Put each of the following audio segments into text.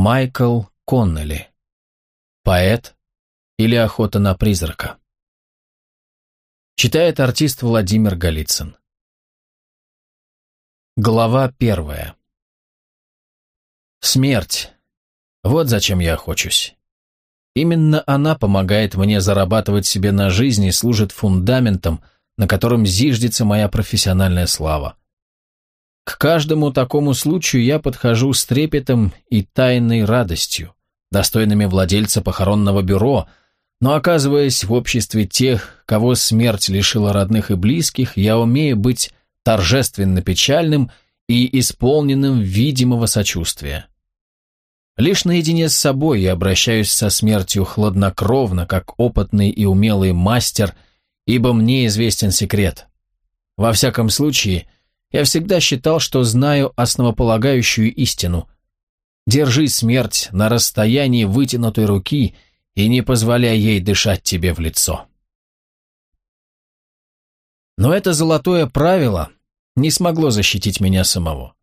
Майкл Коннелли. Поэт или охота на призрака. Читает артист Владимир Голицын. Глава первая. Смерть. Вот зачем я охочусь. Именно она помогает мне зарабатывать себе на жизнь и служит фундаментом, на котором зиждется моя профессиональная слава. К каждому такому случаю я подхожу с трепетом и тайной радостью, достойными владельца похоронного бюро, но оказываясь в обществе тех, кого смерть лишила родных и близких, я умею быть торжественно печальным и исполненным видимого сочувствия. Лишь наедине с собой я обращаюсь со смертью хладнокровно, как опытный и умелый мастер, ибо мне известен секрет. Во всяком случае, я всегда считал, что знаю основополагающую истину. Держи смерть на расстоянии вытянутой руки и не позволяй ей дышать тебе в лицо. Но это золотое правило не смогло защитить меня самого.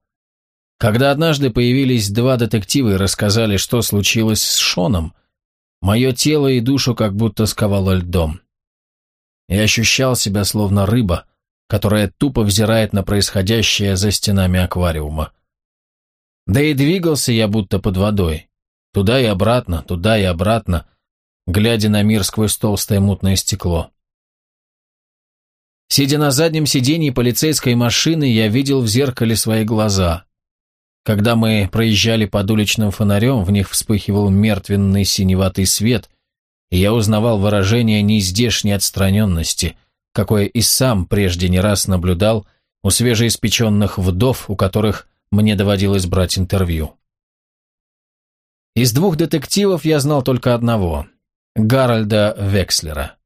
Когда однажды появились два детектива и рассказали, что случилось с Шоном, мое тело и душу как будто сковало льдом. Я ощущал себя словно рыба, которая тупо взирает на происходящее за стенами аквариума. Да и двигался я будто под водой. Туда и обратно, туда и обратно, глядя на мир сквозь толстое мутное стекло. Сидя на заднем сидении полицейской машины, я видел в зеркале свои глаза. Когда мы проезжали под уличным фонарем, в них вспыхивал мертвенный синеватый свет, и я узнавал выражение неиздешней отстраненности, какое и сам прежде не раз наблюдал у свежеиспеченных вдов, у которых мне доводилось брать интервью. Из двух детективов я знал только одного – Гарольда Векслера.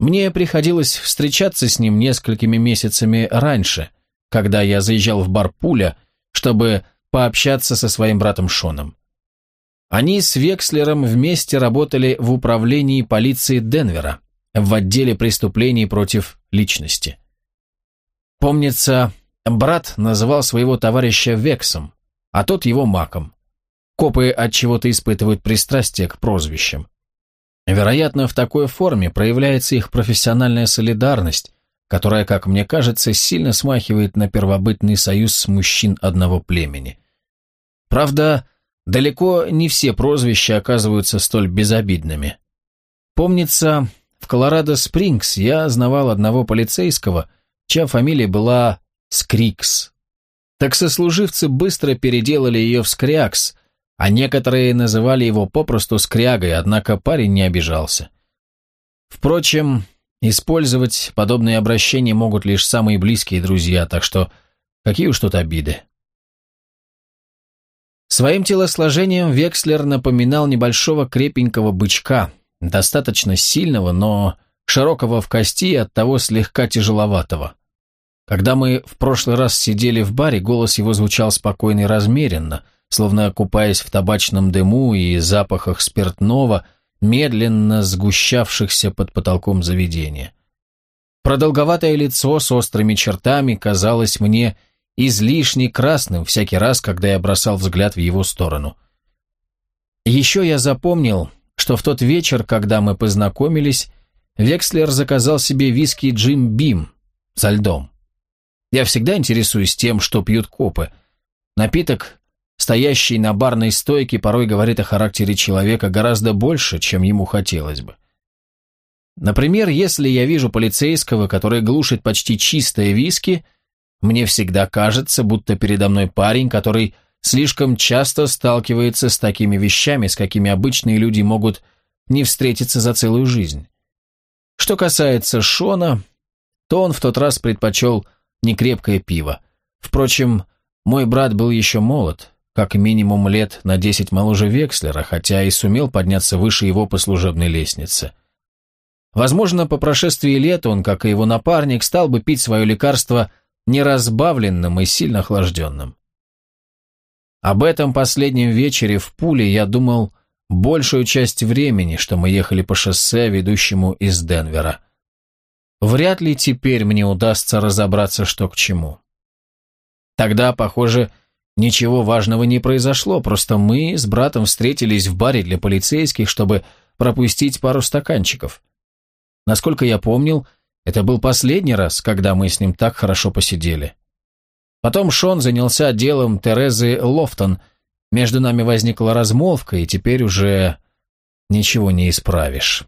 Мне приходилось встречаться с ним несколькими месяцами раньше, когда я заезжал в бар Пуля, чтобы пообщаться со своим братом Шоном. Они с Векслером вместе работали в управлении полиции Денвера – в отделе преступлений против личности. Помнится, брат называл своего товарища Вексом, а тот его Маком. Копы от чего-то испытывают пристрастие к прозвищам. Вероятно, в такой форме проявляется их профессиональная солидарность, которая, как мне кажется, сильно смахивает на первобытный союз мужчин одного племени. Правда, далеко не все прозвища оказываются столь безобидными. Помнится, в Колорадо-Спрингс я знавал одного полицейского, чья фамилия была Скрикс. Так сослуживцы быстро переделали ее в Скрякс, а некоторые называли его попросту Скрягой, однако парень не обижался. Впрочем, использовать подобные обращения могут лишь самые близкие друзья, так что какие уж тут обиды. Своим телосложением Векслер напоминал небольшого крепенького бычка – достаточно сильного, но широкого в кости и оттого слегка тяжеловатого. Когда мы в прошлый раз сидели в баре, голос его звучал спокойно и размеренно, словно купаясь в табачном дыму и запахах спиртного, медленно сгущавшихся под потолком заведения. Продолговатое лицо с острыми чертами казалось мне излишне красным всякий раз, когда я бросал взгляд в его сторону. Еще я запомнил, что в тот вечер, когда мы познакомились, Векслер заказал себе виски Джим Бим со льдом. Я всегда интересуюсь тем, что пьют копы. Напиток, стоящий на барной стойке, порой говорит о характере человека гораздо больше, чем ему хотелось бы. Например, если я вижу полицейского, который глушит почти чистое виски, мне всегда кажется, будто передо мной парень, который слишком часто сталкивается с такими вещами, с какими обычные люди могут не встретиться за целую жизнь. Что касается Шона, то он в тот раз предпочел некрепкое пиво. Впрочем, мой брат был еще молод, как минимум лет на десять моложе Векслера, хотя и сумел подняться выше его по служебной лестнице. Возможно, по прошествии лет он, как и его напарник, стал бы пить свое лекарство неразбавленным и сильно охлажденным. Об этом последнем вечере в Пуле я думал большую часть времени, что мы ехали по шоссе, ведущему из Денвера. Вряд ли теперь мне удастся разобраться, что к чему. Тогда, похоже, Ничего важного не произошло, просто мы с братом встретились в баре для полицейских, чтобы пропустить пару стаканчиков. Насколько я помнил, это был последний раз, когда мы с ним так хорошо посидели. Потом Шон занялся делом Терезы Лофтон. Между нами возникла размолвка, и теперь уже ничего не исправишь.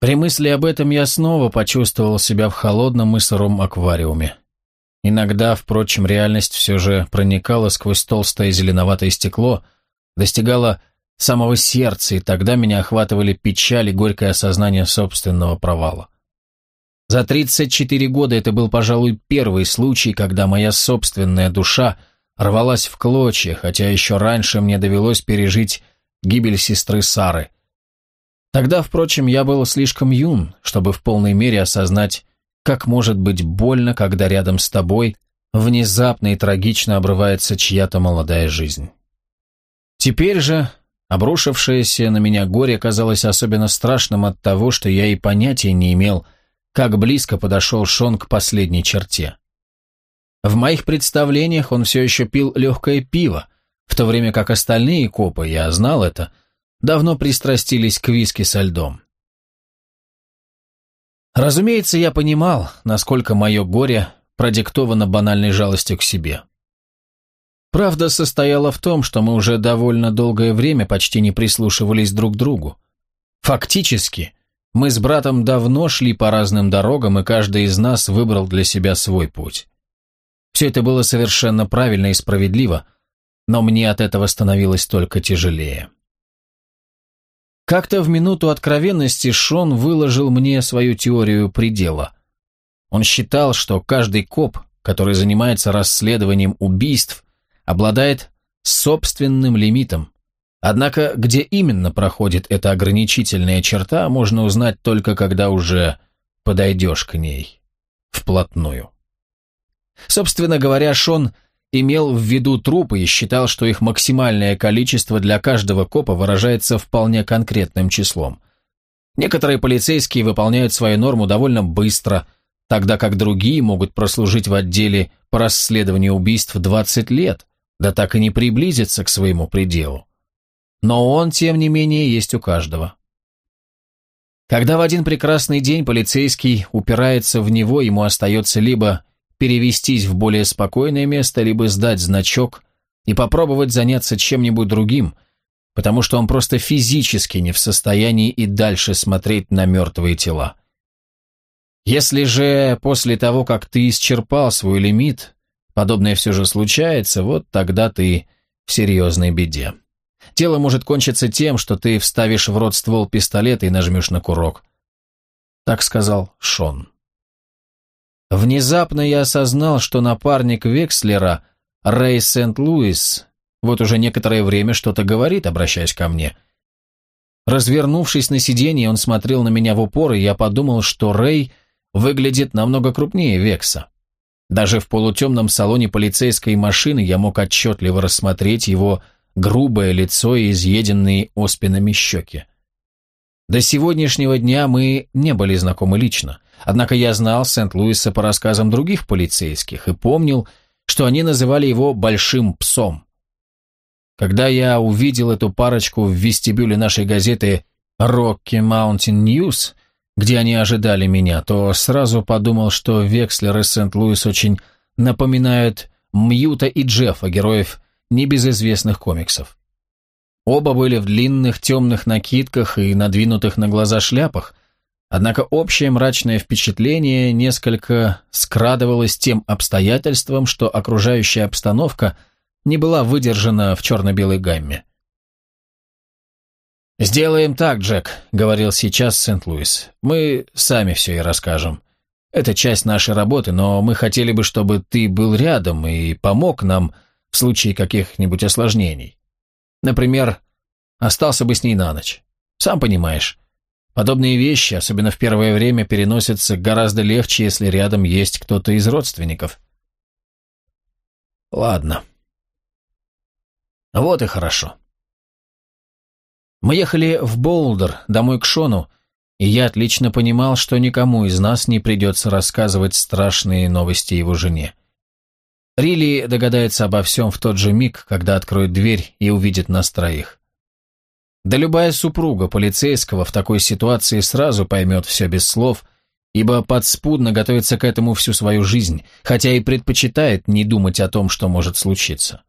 При мысли об этом я снова почувствовал себя в холодном и сыром аквариуме. Иногда, впрочем, реальность все же проникала сквозь толстое зеленоватое стекло, достигала самого сердца, и тогда меня охватывали печаль и горькое осознание собственного провала. За 34 года это был, пожалуй, первый случай, когда моя собственная душа рвалась в клочья, хотя еще раньше мне довелось пережить гибель сестры Сары. Тогда, впрочем, я был слишком юн, чтобы в полной мере осознать как может быть больно, когда рядом с тобой внезапно и трагично обрывается чья-то молодая жизнь. Теперь же обрушившееся на меня горе казалось особенно страшным от того, что я и понятия не имел, как близко подошел Шон к последней черте. В моих представлениях он все еще пил легкое пиво, в то время как остальные копы, я знал это, давно пристрастились к виски со льдом. Разумеется, я понимал, насколько мое горе продиктовано банальной жалостью к себе. Правда состояла в том, что мы уже довольно долгое время почти не прислушивались друг к другу. Фактически, мы с братом давно шли по разным дорогам, и каждый из нас выбрал для себя свой путь. Все это было совершенно правильно и справедливо, но мне от этого становилось только тяжелее. Как-то в минуту откровенности Шон выложил мне свою теорию предела. Он считал, что каждый коп, который занимается расследованием убийств, обладает собственным лимитом. Однако, где именно проходит эта ограничительная черта, можно узнать только когда уже подойдешь к ней вплотную. Собственно говоря, Шон имел в виду трупы и считал, что их максимальное количество для каждого копа выражается вполне конкретным числом. Некоторые полицейские выполняют свою норму довольно быстро, тогда как другие могут прослужить в отделе по расследованию убийств 20 лет, да так и не приблизиться к своему пределу. Но он, тем не менее, есть у каждого. Когда в один прекрасный день полицейский упирается в него, ему остается либо перевестись в более спокойное место, либо сдать значок и попробовать заняться чем-нибудь другим, потому что он просто физически не в состоянии и дальше смотреть на мертвые тела. Если же после того, как ты исчерпал свой лимит, подобное все же случается, вот тогда ты в серьезной беде. Тело может кончиться тем, что ты вставишь в рот ствол пистолета и нажмешь на курок. Так сказал Шон. Внезапно я осознал, что напарник Векслера, Рэй Сент-Луис, вот уже некоторое время что-то говорит, обращаясь ко мне. Развернувшись на сиденье, он смотрел на меня в упор, и я подумал, что Рэй выглядит намного крупнее Векса. Даже в полутемном салоне полицейской машины я мог отчетливо рассмотреть его грубое лицо и изъеденные оспинами щеки. До сегодняшнего дня мы не были знакомы лично, однако я знал Сент-Луиса по рассказам других полицейских и помнил, что они называли его «большим псом». Когда я увидел эту парочку в вестибюле нашей газеты «Rocky Mountain News», где они ожидали меня, то сразу подумал, что Векслер и Сент-Луис очень напоминают Мьюта и Джеффа, героев небезызвестных комиксов. Оба были в длинных темных накидках и надвинутых на глаза шляпах, однако общее мрачное впечатление несколько скрадывалось тем обстоятельством, что окружающая обстановка не была выдержана в черно-белой гамме. «Сделаем так, Джек», — говорил сейчас Сент-Луис. «Мы сами все и расскажем. Это часть нашей работы, но мы хотели бы, чтобы ты был рядом и помог нам в случае каких-нибудь осложнений. Например, остался бы с ней на ночь. Сам понимаешь, подобные вещи, особенно в первое время, переносятся гораздо легче, если рядом есть кто-то из родственников. Ладно. Вот и хорошо. Мы ехали в Болдер, домой к Шону, и я отлично понимал, что никому из нас не придется рассказывать страшные новости его жене. Рилли догадается обо всем в тот же миг, когда откроет дверь и увидит нас троих. Да любая супруга полицейского в такой ситуации сразу поймет все без слов, ибо подспудно готовится к этому всю свою жизнь, хотя и предпочитает не думать о том, что может случиться.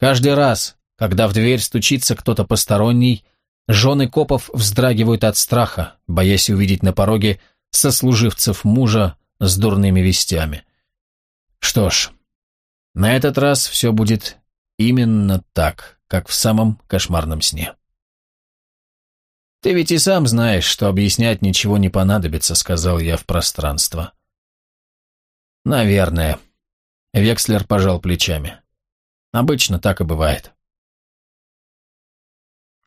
Каждый раз, когда в дверь стучится кто-то посторонний, жены копов вздрагивают от страха, боясь увидеть на пороге сослуживцев мужа с дурными вестями. Что ж, на этот раз все будет именно так, как в самом кошмарном сне. «Ты ведь и сам знаешь, что объяснять ничего не понадобится», — сказал я в пространство. «Наверное». Векслер пожал плечами. «Обычно так и бывает».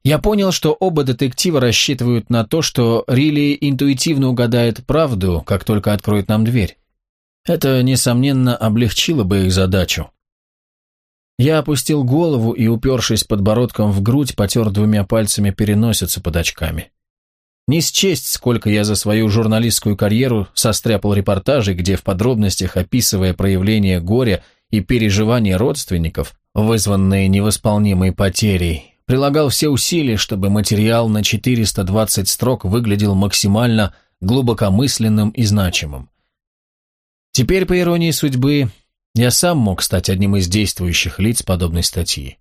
Я понял, что оба детектива рассчитывают на то, что Рилли интуитивно угадает правду, как только откроет нам дверь. Это, несомненно, облегчило бы их задачу. Я опустил голову и, упершись подбородком в грудь, потер двумя пальцами переносицу под очками. Не счесть, сколько я за свою журналистскую карьеру состряпал репортажей, где в подробностях, описывая проявления горя и переживания родственников, вызванные невосполнимой потерей, прилагал все усилия, чтобы материал на 420 строк выглядел максимально глубокомысленным и значимым. Теперь, по иронии судьбы, я сам мог стать одним из действующих лиц подобной статьи.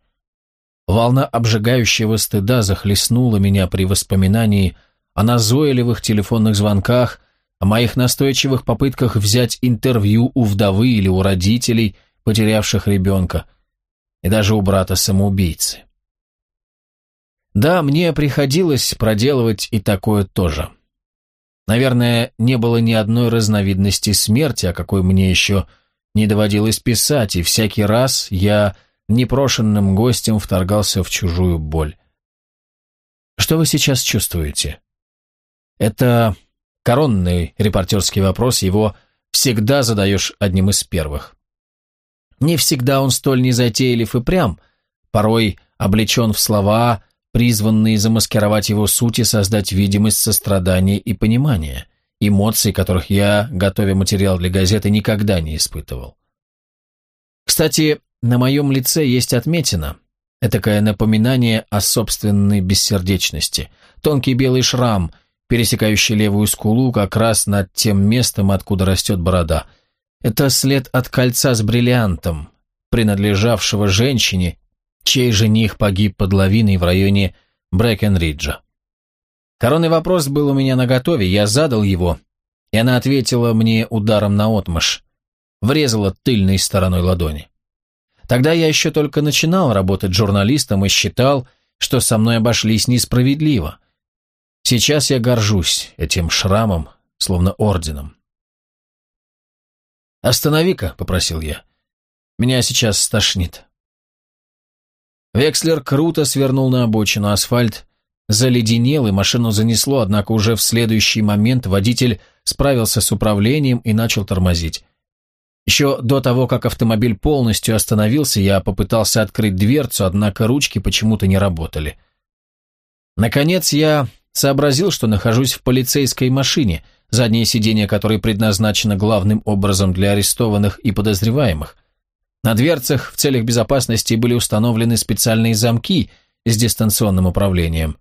Волна обжигающего стыда захлестнула меня при воспоминании о назойливых телефонных звонках, о моих настойчивых попытках взять интервью у вдовы или у родителей, потерявших ребенка, и даже у брата-самоубийцы. Да, мне приходилось проделывать и такое тоже. Наверное, не было ни одной разновидности смерти, о какой мне еще не доводилось писать, и всякий раз я непрошенным гостем вторгался в чужую боль. Что вы сейчас чувствуете? Это коронный репортерский вопрос, его всегда задаешь одним из первых. Не всегда он столь незатейлив и прям, порой облечен в слова, призванные замаскировать его суть и создать видимость сострадания и понимания, эмоций, которых я, готовя материал для газеты, никогда не испытывал. Кстати, на моем лице есть отметина, этакое напоминание о собственной бессердечности, тонкий белый шрам, пересекающий левую скулу как раз над тем местом, откуда растет борода. Это след от кольца с бриллиантом, принадлежавшего женщине, чей жених погиб под лавиной в районе Брэкенриджа. Коронный вопрос был у меня наготове, я задал его, и она ответила мне ударом на отмышь, врезала тыльной стороной ладони. Тогда я еще только начинал работать журналистом и считал, что со мной обошлись несправедливо. Сейчас я горжусь этим шрамом, словно орденом. «Останови-ка», — попросил я. «Меня сейчас стошнит». Векслер круто свернул на обочину, асфальт заледенел и машину занесло, однако уже в следующий момент водитель справился с управлением и начал тормозить. Еще до того, как автомобиль полностью остановился, я попытался открыть дверцу, однако ручки почему-то не работали. Наконец я сообразил, что нахожусь в полицейской машине, заднее сиденье которой предназначено главным образом для арестованных и подозреваемых – на дверцах в целях безопасности были установлены специальные замки с дистанционным управлением.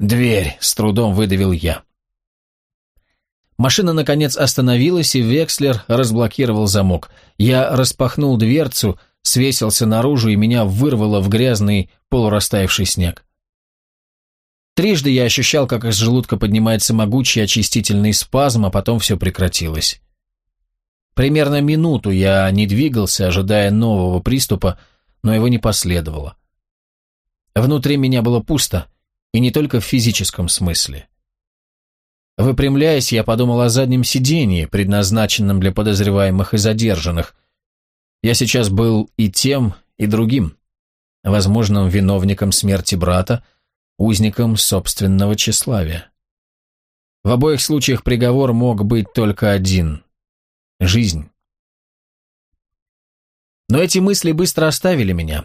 «Дверь!» — с трудом выдавил я. Машина, наконец, остановилась, и Векслер разблокировал замок. Я распахнул дверцу, свесился наружу, и меня вырвало в грязный полурастаявший снег. Трижды я ощущал, как из желудка поднимается могучий очистительный спазм, а потом все прекратилось. Примерно минуту я не двигался, ожидая нового приступа, но его не последовало. Внутри меня было пусто, и не только в физическом смысле. Выпрямляясь, я подумал о заднем сидении, предназначенном для подозреваемых и задержанных. Я сейчас был и тем, и другим, возможным виновником смерти брата, узником собственного тщеславия. В обоих случаях приговор мог быть только один жизнь. Но эти мысли быстро оставили меня,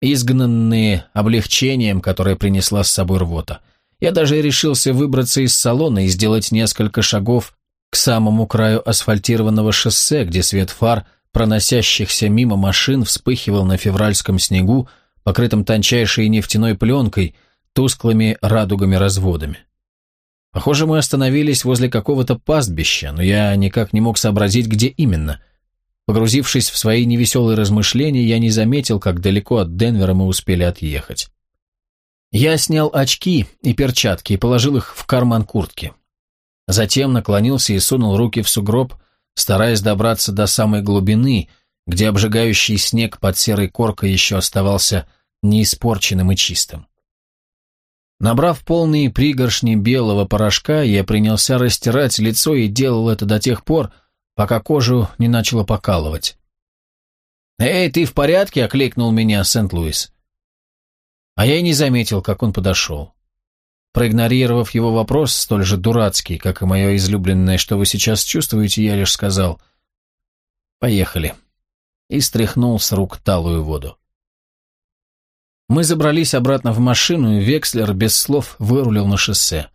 изгнанные облегчением, которое принесла с собой рвота. Я даже решился выбраться из салона и сделать несколько шагов к самому краю асфальтированного шоссе, где свет фар проносящихся мимо машин вспыхивал на февральском снегу, покрытым тончайшей нефтяной пленкой, тусклыми радугами-разводами. Похоже, мы остановились возле какого-то пастбища, но я никак не мог сообразить, где именно. Погрузившись в свои невеселые размышления, я не заметил, как далеко от Денвера мы успели отъехать. Я снял очки и перчатки и положил их в карман куртки. Затем наклонился и сунул руки в сугроб, стараясь добраться до самой глубины, где обжигающий снег под серой коркой еще оставался неиспорченным и чистым. Набрав полные пригоршни белого порошка, я принялся растирать лицо и делал это до тех пор, пока кожу не начало покалывать. «Эй, ты в порядке?» — окликнул меня Сент-Луис. А я и не заметил, как он подошел. Проигнорировав его вопрос, столь же дурацкий, как и мое излюбленное «что вы сейчас чувствуете», я лишь сказал «Поехали» и стряхнул с рук талую воду. Мы забрались обратно в машину, и Векслер без слов вырулил на шоссе.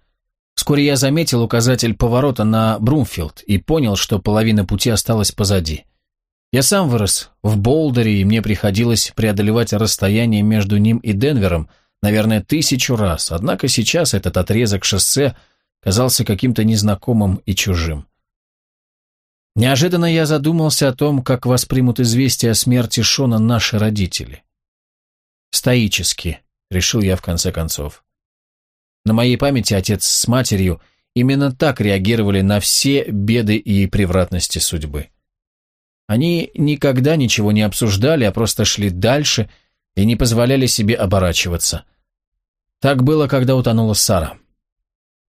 Вскоре я заметил указатель поворота на Брумфилд и понял, что половина пути осталась позади. Я сам вырос в Болдере, и мне приходилось преодолевать расстояние между ним и Денвером, наверное, тысячу раз, однако сейчас этот отрезок шоссе казался каким-то незнакомым и чужим. Неожиданно я задумался о том, как воспримут известие о смерти Шона наши родители. Стоически, решил я в конце концов. На моей памяти отец с матерью именно так реагировали на все беды и превратности судьбы. Они никогда ничего не обсуждали, а просто шли дальше и не позволяли себе оборачиваться. Так было, когда утонула Сара.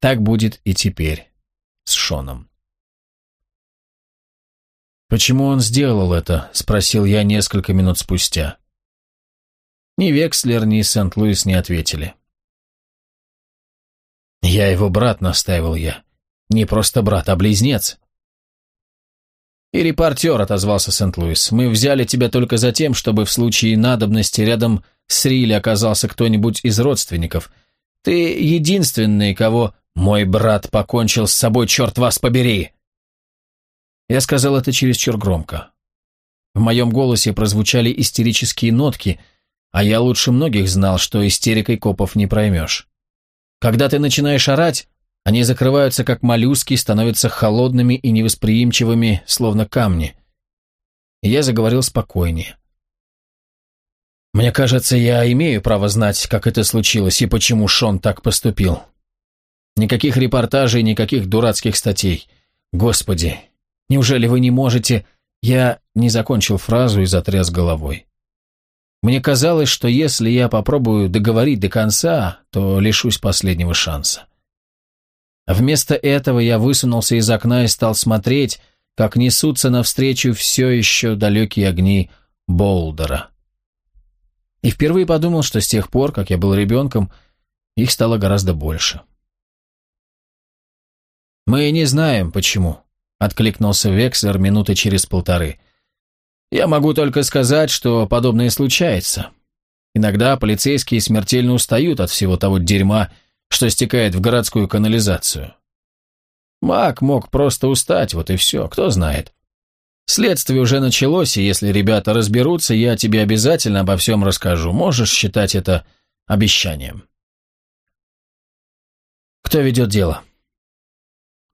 Так будет и теперь с Шоном. «Почему он сделал это?» – спросил я несколько минут спустя. Ни Векслер, ни Сент-Луис не ответили. «Я его брат», — настаивал я. «Не просто брат, а близнец». «И репортер», — отозвался Сент-Луис. «Мы взяли тебя только за тем, чтобы в случае надобности рядом с Рилли оказался кто-нибудь из родственников. Ты единственный, кого мой брат покончил с собой, черт вас побери!» Я сказал это чересчур громко. В моем голосе прозвучали истерические нотки — а я лучше многих знал, что истерикой копов не проймешь. Когда ты начинаешь орать, они закрываются как моллюски, становятся холодными и невосприимчивыми, словно камни. Я заговорил спокойнее. Мне кажется, я имею право знать, как это случилось и почему Шон так поступил. Никаких репортажей, никаких дурацких статей. Господи, неужели вы не можете... Я не закончил фразу и затряс головой. Мне казалось, что если я попробую договорить до конца, то лишусь последнего шанса. Вместо этого я высунулся из окна и стал смотреть, как несутся навстречу все еще далекие огни Болдера. И впервые подумал, что с тех пор, как я был ребенком, их стало гораздо больше. «Мы не знаем, почему», — откликнулся Векслер минуты через полторы — я могу только сказать, что подобное случается. Иногда полицейские смертельно устают от всего того дерьма, что стекает в городскую канализацию. Мак мог просто устать, вот и все, кто знает. Следствие уже началось, и если ребята разберутся, я тебе обязательно обо всем расскажу. Можешь считать это обещанием. Кто ведет дело?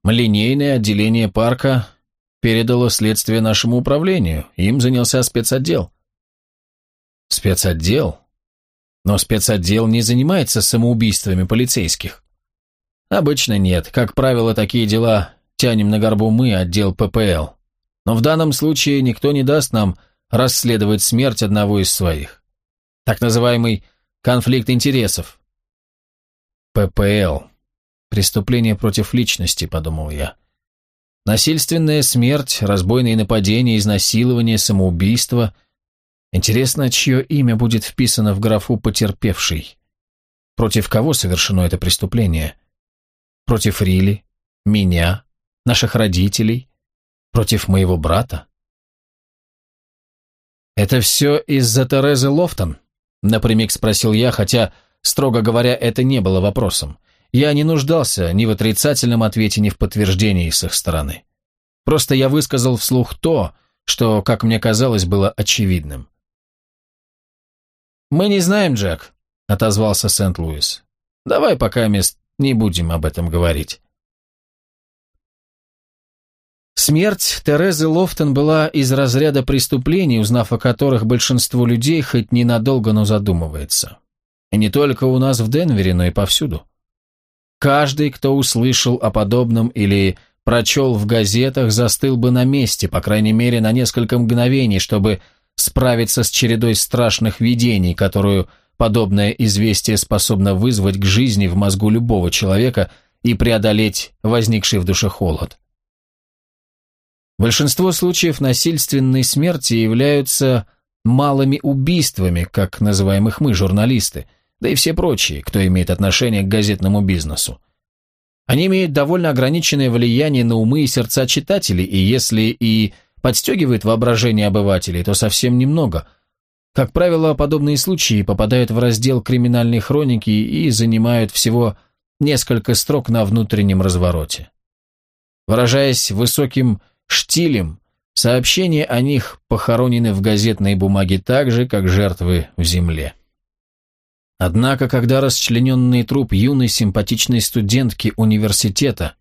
Линейное отделение парка передало следствие нашему управлению, им занялся спецотдел. Спецотдел? Но спецотдел не занимается самоубийствами полицейских. Обычно нет. Как правило, такие дела тянем на горбу мы, отдел ППЛ. Но в данном случае никто не даст нам расследовать смерть одного из своих. Так называемый конфликт интересов. ППЛ. Преступление против личности, подумал я. Насильственная смерть, разбойные нападения, изнасилование, самоубийство. Интересно, чье имя будет вписано в графу «потерпевший»? Против кого совершено это преступление? Против Рили? Меня? Наших родителей? Против моего брата? «Это все из-за Терезы Лофтон?» — напрямик спросил я, хотя, строго говоря, это не было вопросом. Я не нуждался ни в отрицательном ответе, ни в подтверждении с их стороны. Просто я высказал вслух то, что, как мне казалось, было очевидным. «Мы не знаем, Джек», — отозвался Сент-Луис. «Давай пока мест не будем об этом говорить». Смерть Терезы Лофтон была из разряда преступлений, узнав о которых большинство людей хоть ненадолго, но задумывается. И не только у нас в Денвере, но и повсюду. Каждый, кто услышал о подобном или прочел в газетах, застыл бы на месте, по крайней мере, на несколько мгновений, чтобы справиться с чередой страшных видений, которую подобное известие способно вызвать к жизни в мозгу любого человека и преодолеть возникший в душе холод. Большинство случаев насильственной смерти являются малыми убийствами, как называем их мы, журналисты, да и все прочие, кто имеет отношение к газетному бизнесу. Они имеют довольно ограниченное влияние на умы и сердца читателей, и если и подстегивают воображение обывателей, то совсем немного. Как правило, подобные случаи попадают в раздел криминальной хроники и занимают всего несколько строк на внутреннем развороте. Выражаясь высоким штилем, сообщения о них похоронены в газетной бумаге так же, как жертвы в земле. Однако, когда расчлененный труп юной симпатичной студентки университета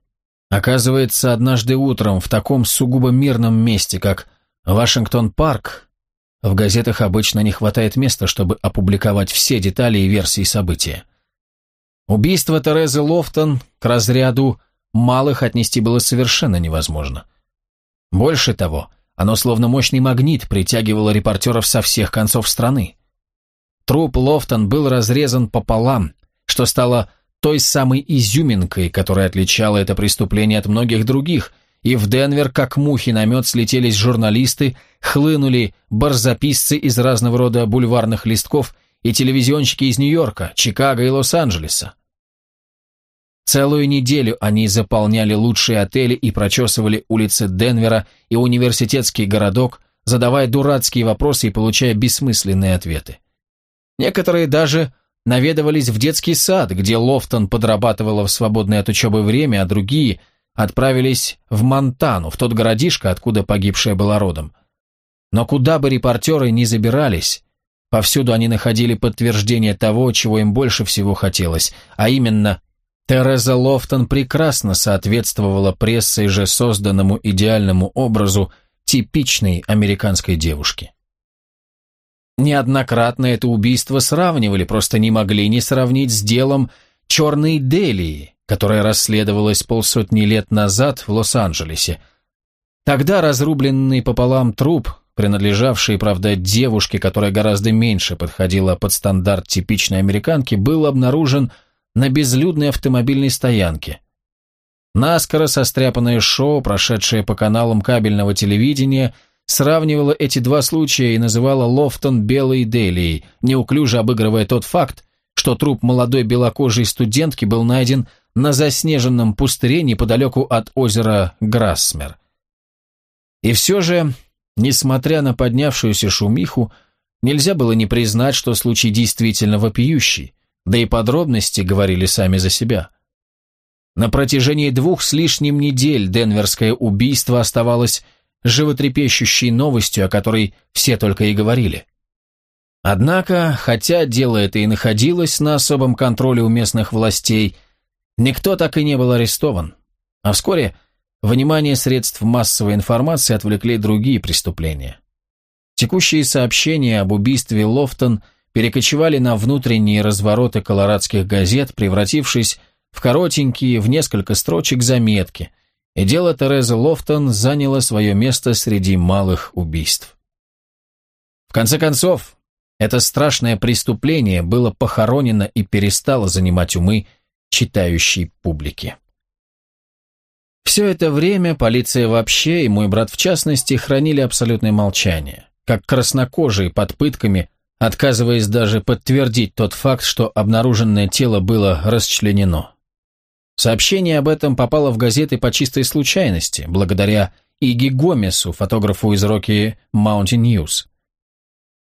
оказывается однажды утром в таком сугубо мирном месте, как Вашингтон-парк, в газетах обычно не хватает места, чтобы опубликовать все детали и версии события. Убийство Терезы Лофтон к разряду малых отнести было совершенно невозможно – больше того, оно словно мощный магнит притягивало репортеров со всех концов страны. Труп Лофтон был разрезан пополам, что стало той самой изюминкой, которая отличала это преступление от многих других, и в Денвер, как мухи на мед, слетелись журналисты, хлынули барзаписцы из разного рода бульварных листков и телевизионщики из Нью-Йорка, Чикаго и Лос-Анджелеса. Целую неделю они заполняли лучшие отели и прочесывали улицы Денвера и университетский городок, задавая дурацкие вопросы и получая бессмысленные ответы. Некоторые даже наведывались в детский сад, где Лофтон подрабатывала в свободное от учебы время, а другие отправились в Монтану, в тот городишко, откуда погибшая была родом. Но куда бы репортеры ни забирались, повсюду они находили подтверждение того, чего им больше всего хотелось, а именно Тереза Лофтон прекрасно соответствовала прессой же созданному идеальному образу типичной американской девушки. Неоднократно это убийство сравнивали, просто не могли не сравнить с делом «Черной Делии», которое расследовалось полсотни лет назад в Лос-Анджелесе. Тогда разрубленный пополам труп, принадлежавший, правда, девушке, которая гораздо меньше подходила под стандарт типичной американки, был обнаружен – на безлюдной автомобильной стоянке. Наскоро состряпанное шоу, прошедшее по каналам кабельного телевидения, сравнивало эти два случая и называло Лофтон белой Делией, неуклюже обыгрывая тот факт, что труп молодой белокожей студентки был найден на заснеженном пустыре неподалеку от озера Грассмер. И все же, несмотря на поднявшуюся шумиху, нельзя было не признать, что случай действительно вопиющий, да и подробности говорили сами за себя. На протяжении двух с лишним недель денверское убийство оставалось животрепещущей новостью, о которой все только и говорили. Однако, хотя дело это и находилось на особом контроле у местных властей, никто так и не был арестован, а вскоре внимание средств массовой информации отвлекли другие преступления. Текущие сообщения об убийстве Лофтон – перекочевали на внутренние развороты колорадских газет, превратившись в коротенькие, в несколько строчек заметки, и дело Терезы Лофтон заняло свое место среди малых убийств. В конце концов, это страшное преступление было похоронено и перестало занимать умы читающей публики. Все это время полиция вообще и мой брат в частности хранили абсолютное молчание, как краснокожие под пытками отказываясь даже подтвердить тот факт, что обнаруженное тело было расчленено. Сообщение об этом попало в газеты по чистой случайности, благодаря Иги Гомесу, фотографу из Rocky Mountain News.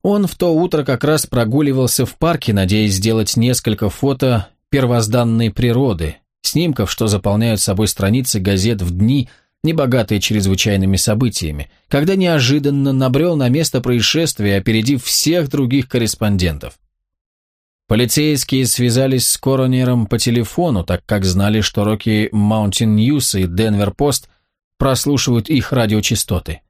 Он в то утро как раз прогуливался в парке, надеясь сделать несколько фото первозданной природы, снимков, что заполняют собой страницы газет в дни, небогатые чрезвычайными событиями, когда неожиданно набрел на место происшествия, опередив всех других корреспондентов. Полицейские связались с коронером по телефону, так как знали, что Rocky Mountain News и Denver Post прослушивают их радиочастоты.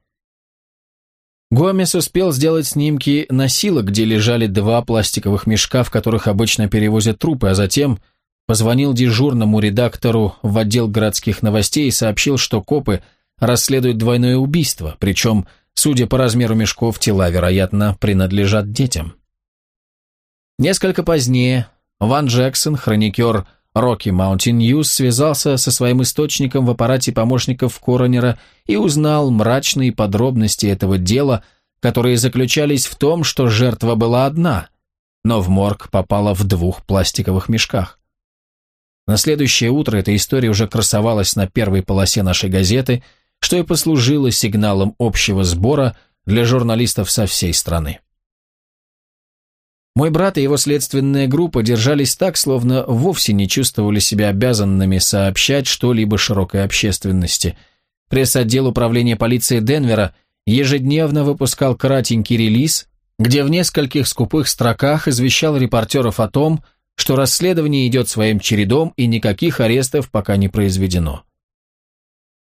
Гомес успел сделать снимки носилок, где лежали два пластиковых мешка, в которых обычно перевозят трупы, а затем позвонил дежурному редактору в отдел городских новостей и сообщил, что копы расследуют двойное убийство, причем, судя по размеру мешков, тела, вероятно, принадлежат детям. Несколько позднее Ван Джексон, хроникер Rocky Mountain News связался со своим источником в аппарате помощников коронера и узнал мрачные подробности этого дела, которые заключались в том, что жертва была одна, но в морг попала в двух пластиковых мешках. На следующее утро эта история уже красовалась на первой полосе нашей газеты, что и послужило сигналом общего сбора для журналистов со всей страны. Мой брат и его следственная группа держались так, словно вовсе не чувствовали себя обязанными сообщать что-либо широкой общественности. Пресс-отдел управления полиции Денвера ежедневно выпускал кратенький релиз, где в нескольких скупых строках извещал репортеров о том, что расследование идет своим чередом и никаких арестов пока не произведено.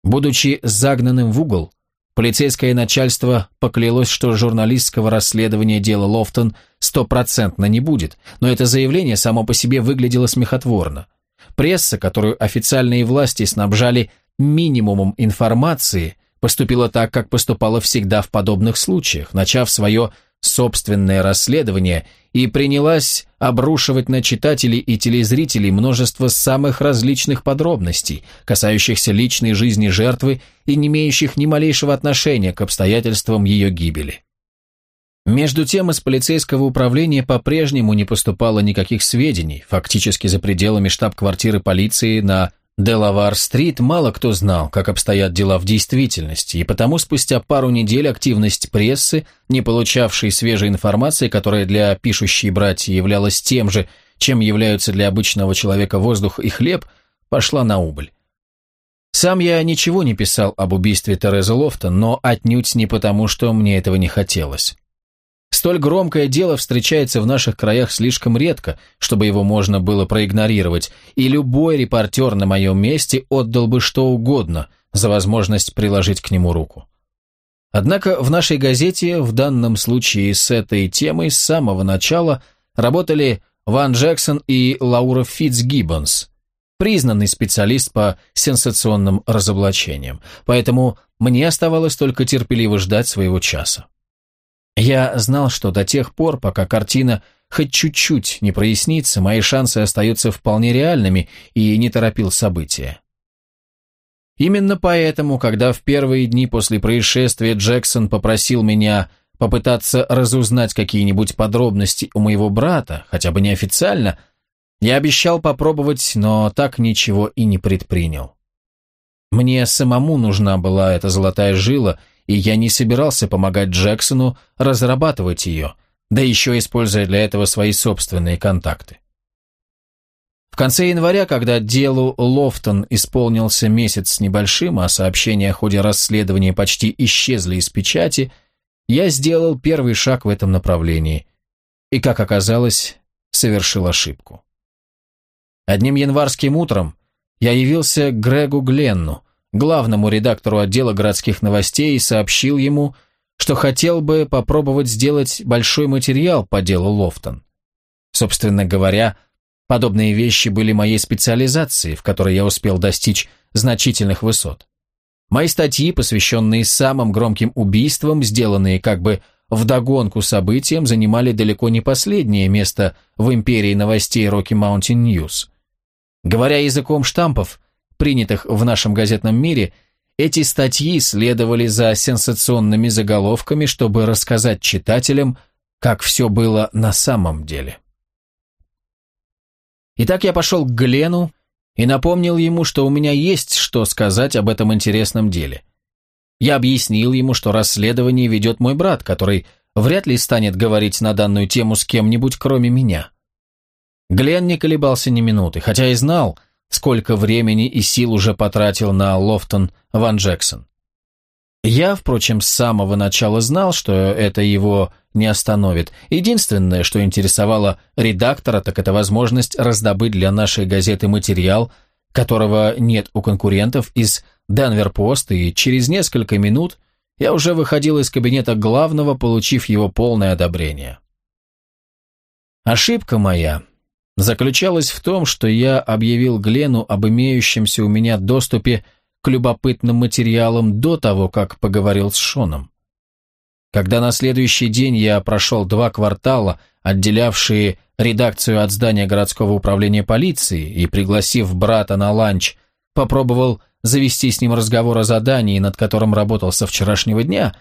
Будучи загнанным в угол, Полицейское начальство поклялось, что журналистского расследования дела Лофтон стопроцентно не будет, но это заявление само по себе выглядело смехотворно. Пресса, которую официальные власти снабжали минимумом информации, поступила так, как поступала всегда в подобных случаях, начав свое собственное расследование и принялась обрушивать на читателей и телезрителей множество самых различных подробностей, касающихся личной жизни жертвы и не имеющих ни малейшего отношения к обстоятельствам ее гибели. Между тем, из полицейского управления по-прежнему не поступало никаких сведений, фактически за пределами штаб-квартиры полиции на Делавар-стрит мало кто знал, как обстоят дела в действительности, и потому спустя пару недель активность прессы, не получавшей свежей информации, которая для пишущей братья являлась тем же, чем являются для обычного человека воздух и хлеб, пошла на убыль. Сам я ничего не писал об убийстве Терезы Лофтон, но отнюдь не потому, что мне этого не хотелось. Столь громкое дело встречается в наших краях слишком редко, чтобы его можно было проигнорировать, и любой репортер на моем месте отдал бы что угодно за возможность приложить к нему руку. Однако в нашей газете в данном случае с этой темой с самого начала работали Ван Джексон и Лаура Фитцгиббонс, признанный специалист по сенсационным разоблачениям, поэтому мне оставалось только терпеливо ждать своего часа. Я знал, что до тех пор, пока картина хоть чуть-чуть не прояснится, мои шансы остаются вполне реальными и не торопил события. Именно поэтому, когда в первые дни после происшествия Джексон попросил меня попытаться разузнать какие-нибудь подробности у моего брата, хотя бы неофициально, я обещал попробовать, но так ничего и не предпринял. Мне самому нужна была эта золотая жила — и я не собирался помогать Джексону разрабатывать ее, да еще используя для этого свои собственные контакты. В конце января, когда делу Лофтон исполнился месяц с небольшим, а сообщения о ходе расследования почти исчезли из печати, я сделал первый шаг в этом направлении и, как оказалось, совершил ошибку. Одним январским утром я явился к Грегу Гленну, главному редактору отдела городских новостей и сообщил ему, что хотел бы попробовать сделать большой материал по делу Лофтон. Собственно говоря, подобные вещи были моей специализацией, в которой я успел достичь значительных высот. Мои статьи, посвященные самым громким убийствам, сделанные как бы вдогонку событиям, занимали далеко не последнее место в империи новостей Rocky Mountain News. Говоря языком штампов, принятых в нашем газетном мире, эти статьи следовали за сенсационными заголовками, чтобы рассказать читателям, как все было на самом деле. Итак, я пошел к Глену и напомнил ему, что у меня есть что сказать об этом интересном деле. Я объяснил ему, что расследование ведет мой брат, который вряд ли станет говорить на данную тему с кем-нибудь, кроме меня. Глен не колебался ни минуты, хотя и знал, сколько времени и сил уже потратил на Лофтон Ван Джексон. Я, впрочем, с самого начала знал, что это его не остановит. Единственное, что интересовало редактора, так это возможность раздобыть для нашей газеты материал, которого нет у конкурентов из Денвер Пост, и через несколько минут я уже выходил из кабинета главного, получив его полное одобрение. Ошибка моя заключалась в том, что я объявил Глену об имеющемся у меня доступе к любопытным материалам до того, как поговорил с Шоном. Когда на следующий день я прошел два квартала, отделявшие редакцию от здания городского управления полиции, и, пригласив брата на ланч, попробовал завести с ним разговор о задании, над которым работал со вчерашнего дня,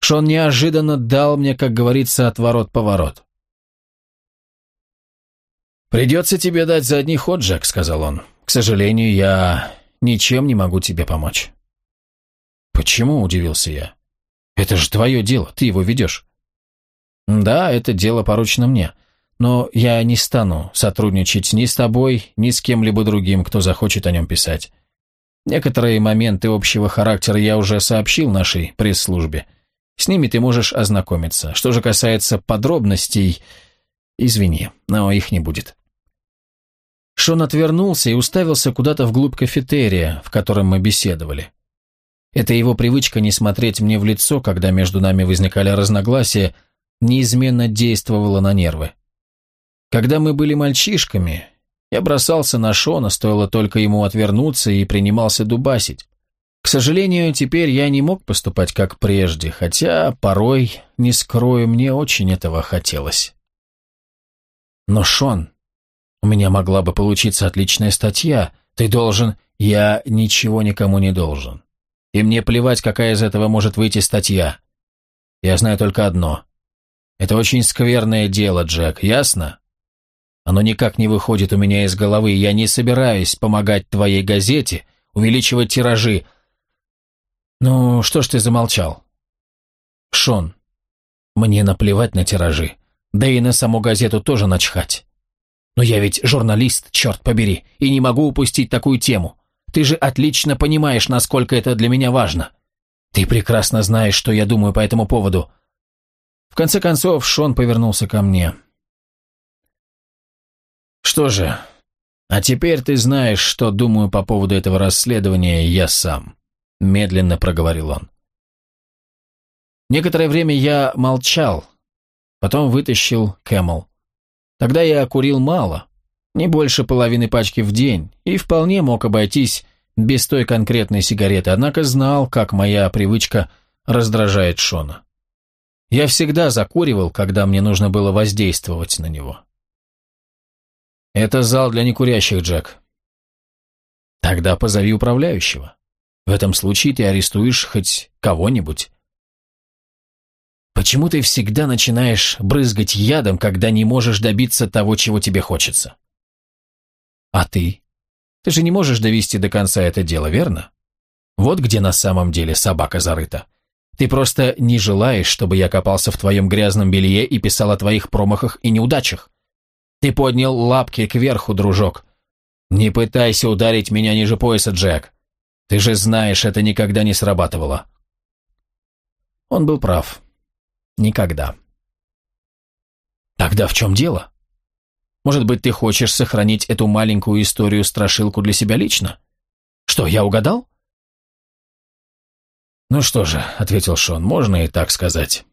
Шон неожиданно дал мне, как говорится, отворот-поворот. «Придется тебе дать задний ход, Джек», — сказал он. «К сожалению, я ничем не могу тебе помочь». «Почему?» — удивился я. Это же твое дело, ты его ведешь. Да, это дело поручено мне, но я не стану сотрудничать ни с тобой, ни с кем-либо другим, кто захочет о нем писать. Некоторые моменты общего характера я уже сообщил нашей пресс-службе. С ними ты можешь ознакомиться. Что же касается подробностей, извини, но их не будет. Шон отвернулся и уставился куда-то вглубь кафетерия, в котором мы беседовали. Эта его привычка не смотреть мне в лицо, когда между нами возникали разногласия, неизменно действовала на нервы. Когда мы были мальчишками, я бросался на Шона, стоило только ему отвернуться и принимался дубасить. К сожалению, теперь я не мог поступать как прежде, хотя порой, не скрою, мне очень этого хотелось. Но, Шон, у меня могла бы получиться отличная статья. Ты должен... Я ничего никому не должен. И мне плевать, какая из этого может выйти статья. Я знаю только одно. Это очень скверное дело, Джек, ясно? Оно никак не выходит у меня из головы, я не собираюсь помогать твоей газете, увеличивать тиражи. Ну, что ж ты замолчал? Шон, мне наплевать на тиражи, да и на саму газету тоже начхать. Но я ведь журналист, черт побери, и не могу упустить такую тему. Ты же отлично понимаешь, насколько это для меня важно. Ты прекрасно знаешь, что я думаю по этому поводу. В конце концов, Шон повернулся ко мне. Что же, а теперь ты знаешь, что думаю по поводу этого расследования я сам, медленно проговорил он. Некоторое время я молчал, потом вытащил Кэмл. Тогда я курил мало, не больше половины пачки в день, и вполне мог обойтись без той конкретной сигареты, однако знал, как моя привычка раздражает Шона. Я всегда закуривал, когда мне нужно было воздействовать на него. «Это зал для некурящих, Джек». «Тогда позови управляющего. В этом случае ты арестуешь хоть кого-нибудь». «Почему ты всегда начинаешь брызгать ядом, когда не можешь добиться того, чего тебе хочется?» А ты? Ты же не можешь довести до конца это дело, верно? Вот где на самом деле собака зарыта. Ты просто не желаешь, чтобы я копался в твоем грязном белье и писал о твоих промахах и неудачах. Ты поднял лапки кверху, дружок. Не пытайся ударить меня ниже пояса, Джек. Ты же знаешь, это никогда не срабатывало. Он был прав. Никогда. Тогда в чем дело? Может быть, ты хочешь сохранить эту маленькую историю-страшилку для себя лично? Что, я угадал?» «Ну что же», — ответил Шон, — «можно и так сказать».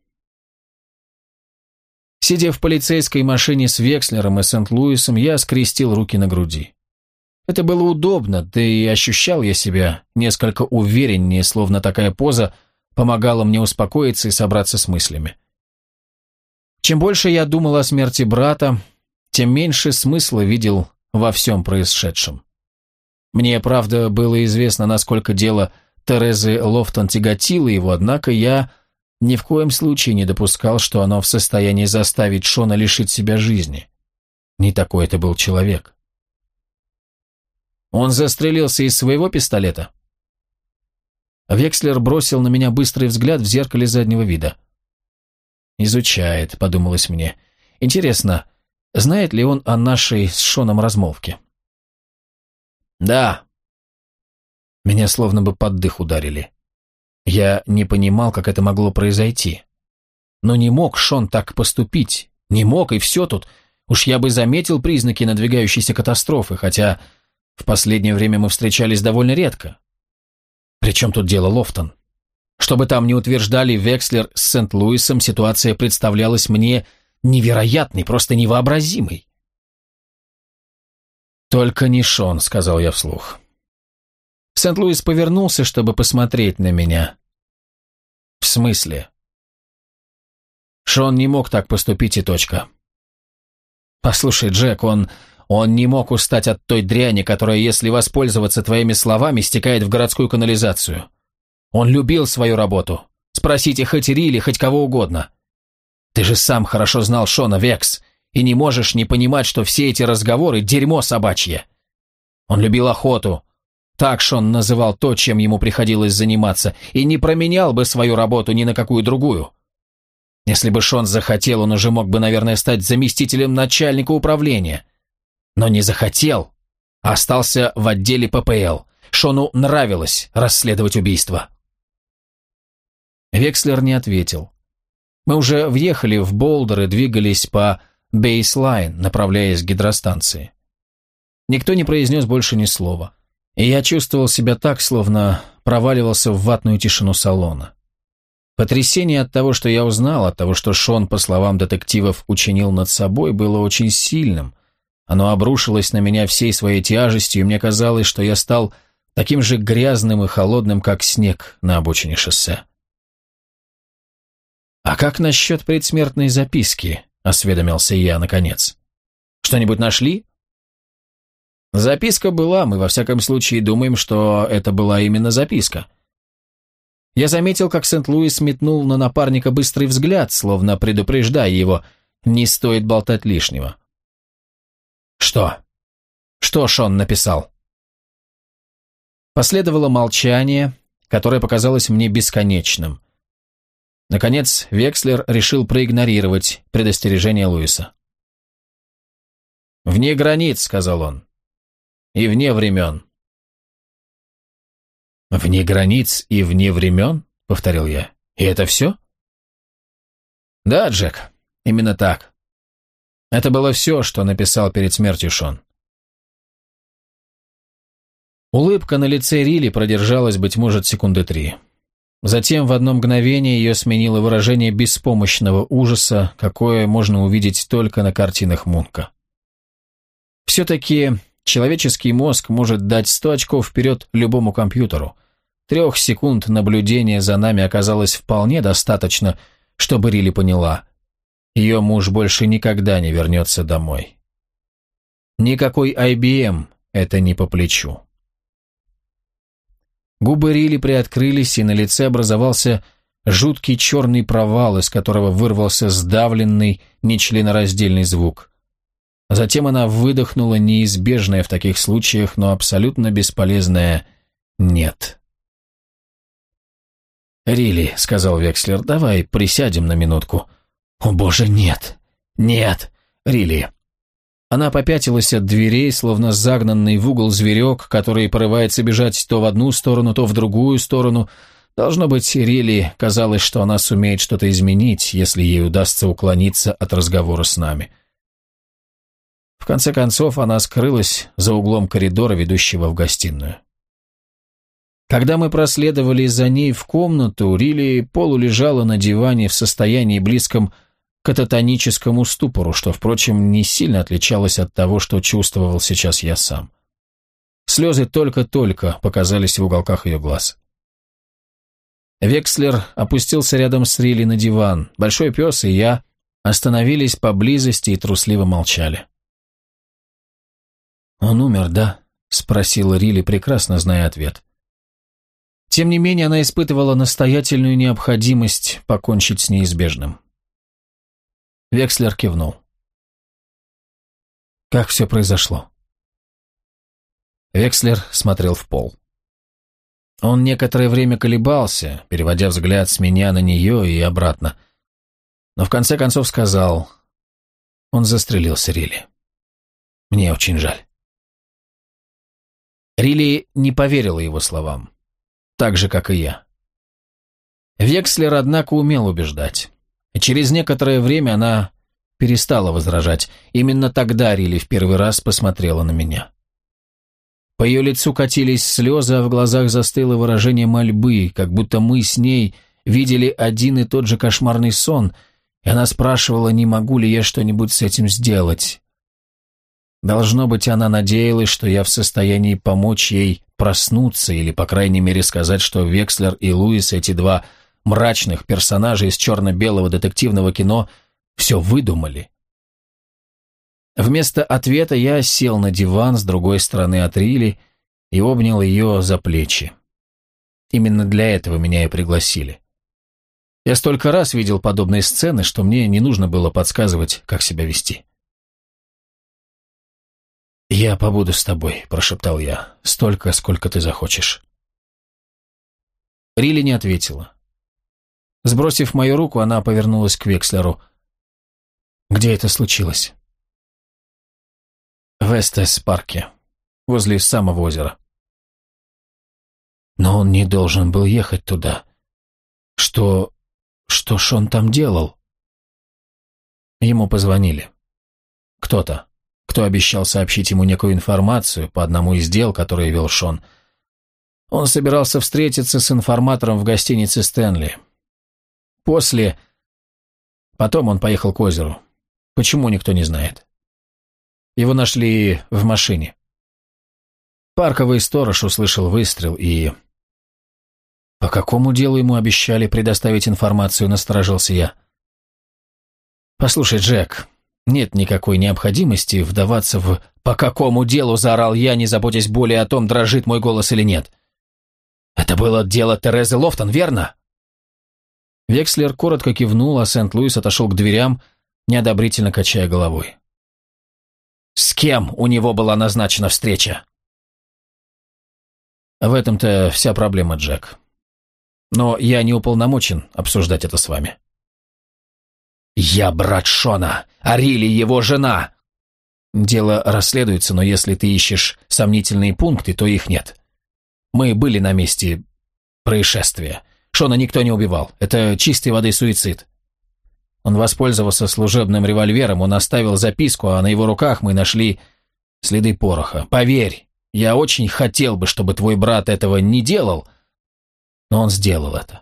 Сидя в полицейской машине с Векслером и Сент-Луисом, я скрестил руки на груди. Это было удобно, да и ощущал я себя несколько увереннее, словно такая поза помогала мне успокоиться и собраться с мыслями. Чем больше я думал о смерти брата, тем меньше смысла видел во всем происшедшем. Мне, правда, было известно, насколько дело Терезы Лофтон тяготило его, однако я ни в коем случае не допускал, что оно в состоянии заставить Шона лишить себя жизни. Не такой это был человек. Он застрелился из своего пистолета. Векслер бросил на меня быстрый взгляд в зеркале заднего вида. «Изучает», — подумалось мне. «Интересно, Знает ли он о нашей с Шоном размолвке? «Да». Меня словно бы под дых ударили. Я не понимал, как это могло произойти. Но не мог Шон так поступить. Не мог, и все тут. Уж я бы заметил признаки надвигающейся катастрофы, хотя в последнее время мы встречались довольно редко. Причем тут дело Лофтон? Что бы там ни утверждали Векслер с Сент-Луисом, ситуация представлялась мне невероятной, просто невообразимой. «Только не Шон», — сказал я вслух. Сент-Луис повернулся, чтобы посмотреть на меня. «В смысле?» Шон не мог так поступить и точка. «Послушай, Джек, он... он не мог устать от той дряни, которая, если воспользоваться твоими словами, стекает в городскую канализацию. Он любил свою работу. Спросите хоть Рили, хоть кого угодно. Ты же сам хорошо знал Шона Векс, и не можешь не понимать, что все эти разговоры – дерьмо собачье. Он любил охоту. Так Шон называл то, чем ему приходилось заниматься, и не променял бы свою работу ни на какую другую. Если бы Шон захотел, он уже мог бы, наверное, стать заместителем начальника управления. Но не захотел, остался в отделе ППЛ. Шону нравилось расследовать убийство. Векслер не ответил. Мы уже въехали в Болдер и двигались по бейслайн, направляясь к гидростанции. Никто не произнес больше ни слова. И я чувствовал себя так, словно проваливался в ватную тишину салона. Потрясение от того, что я узнал, от того, что Шон, по словам детективов, учинил над собой, было очень сильным. Оно обрушилось на меня всей своей тяжестью, и мне казалось, что я стал таким же грязным и холодным, как снег на обочине шоссе. «А как насчет предсмертной записки?» — осведомился я, наконец. «Что-нибудь нашли?» «Записка была, мы во всяком случае думаем, что это была именно записка». Я заметил, как Сент-Луис метнул на напарника быстрый взгляд, словно предупреждая его, не стоит болтать лишнего. «Что? Что Шон написал?» Последовало молчание, которое показалось мне бесконечным. Наконец, Векслер решил проигнорировать предостережение Луиса. «Вне границ», — сказал он, — «и вне времен». «Вне границ и вне времен?» — повторил я. «И это все?» «Да, Джек, именно так. Это было все, что написал перед смертью Шон». Улыбка на лице Рилли продержалась, быть может, секунды три. Затем в одно мгновение ее сменило выражение беспомощного ужаса, какое можно увидеть только на картинах Мунка. Все-таки человеческий мозг может дать сто очков вперед любому компьютеру. Трех секунд наблюдения за нами оказалось вполне достаточно, чтобы Рили поняла. Ее муж больше никогда не вернется домой. Никакой IBM это не по плечу. Губы Рили приоткрылись, и на лице образовался жуткий черный провал, из которого вырвался сдавленный, нечленораздельный звук. Затем она выдохнула неизбежное в таких случаях, но абсолютно бесполезное «нет». «Рили», — сказал Векслер, — «давай присядем на минутку». «О боже, нет! Нет! Рили, она попятилась от дверей, словно загнанный в угол зверек, который порывается бежать то в одну сторону, то в другую сторону. Должно быть, Рилли казалось, что она сумеет что-то изменить, если ей удастся уклониться от разговора с нами. В конце концов, она скрылась за углом коридора, ведущего в гостиную. Когда мы проследовали за ней в комнату, Рилли полулежала на диване в состоянии близком кататоническому ступору, что, впрочем, не сильно отличалось от того, что чувствовал сейчас я сам. Слезы только-только показались в уголках ее глаз. Векслер опустился рядом с Рилли на диван. Большой пес и я остановились поблизости и трусливо молчали. «Он умер, да?» — спросила Рилли, прекрасно зная ответ. Тем не менее, она испытывала настоятельную необходимость покончить с неизбежным. Векслер кивнул. Как все произошло? Векслер смотрел в пол. Он некоторое время колебался, переводя взгляд с меня на нее и обратно. Но в конце концов сказал, он застрелился Рилли. Мне очень жаль. Рилли не поверила его словам. Так же, как и я. Векслер, однако, умел убеждать. Через некоторое время она перестала возражать. Именно тогда Рилли в первый раз посмотрела на меня. По ее лицу катились слезы, а в глазах застыло выражение мольбы, как будто мы с ней видели один и тот же кошмарный сон, и она спрашивала, не могу ли я что-нибудь с этим сделать. Должно быть, она надеялась, что я в состоянии помочь ей проснуться или, по крайней мере, сказать, что Векслер и Луис, эти два мрачных персонажа из черно-белого детективного кино, все выдумали. Вместо ответа я сел на диван с другой стороны от Рили и обнял ее за плечи. Именно для этого меня и пригласили. Я столько раз видел подобные сцены, что мне не нужно было подсказывать, как себя вести. «Я побуду с тобой», — прошептал я, — «столько, сколько ты захочешь». Рилли не ответила. Сбросив мою руку, она повернулась к Векслеру. «Где это случилось?» «В Эстес-парке, возле самого озера». «Но он не должен был ехать туда. Что... что ж он там делал?» Ему позвонили. Кто-то кто обещал сообщить ему некую информацию по одному из дел, которые вел Шон. Он собирался встретиться с информатором в гостинице Стэнли. После... Потом он поехал к озеру. Почему, никто не знает. Его нашли в машине. Парковый сторож услышал выстрел и... По какому делу ему обещали предоставить информацию, насторожился я. «Послушай, Джек, нет никакой необходимости вдаваться в «по какому делу» заорал я, не заботясь более о том, дрожит мой голос или нет. «Это было дело Терезы Лофтон, верно?» Векслер коротко кивнул, а Сент-Луис отошел к дверям, неодобрительно качая головой. «С кем у него была назначена встреча?» В этом-то вся проблема, Джек. Но я не уполномочен обсуждать это с вами. «Я брат Шона, Арили его жена!» «Дело расследуется, но если ты ищешь сомнительные пункты, то их нет. Мы были на месте происшествия. Шона никто не убивал. Это чистой воды суицид. Он воспользовался служебным револьвером, он оставил записку, а на его руках мы нашли следы пороха. Поверь, я очень хотел бы, чтобы твой брат этого не делал, но он сделал это.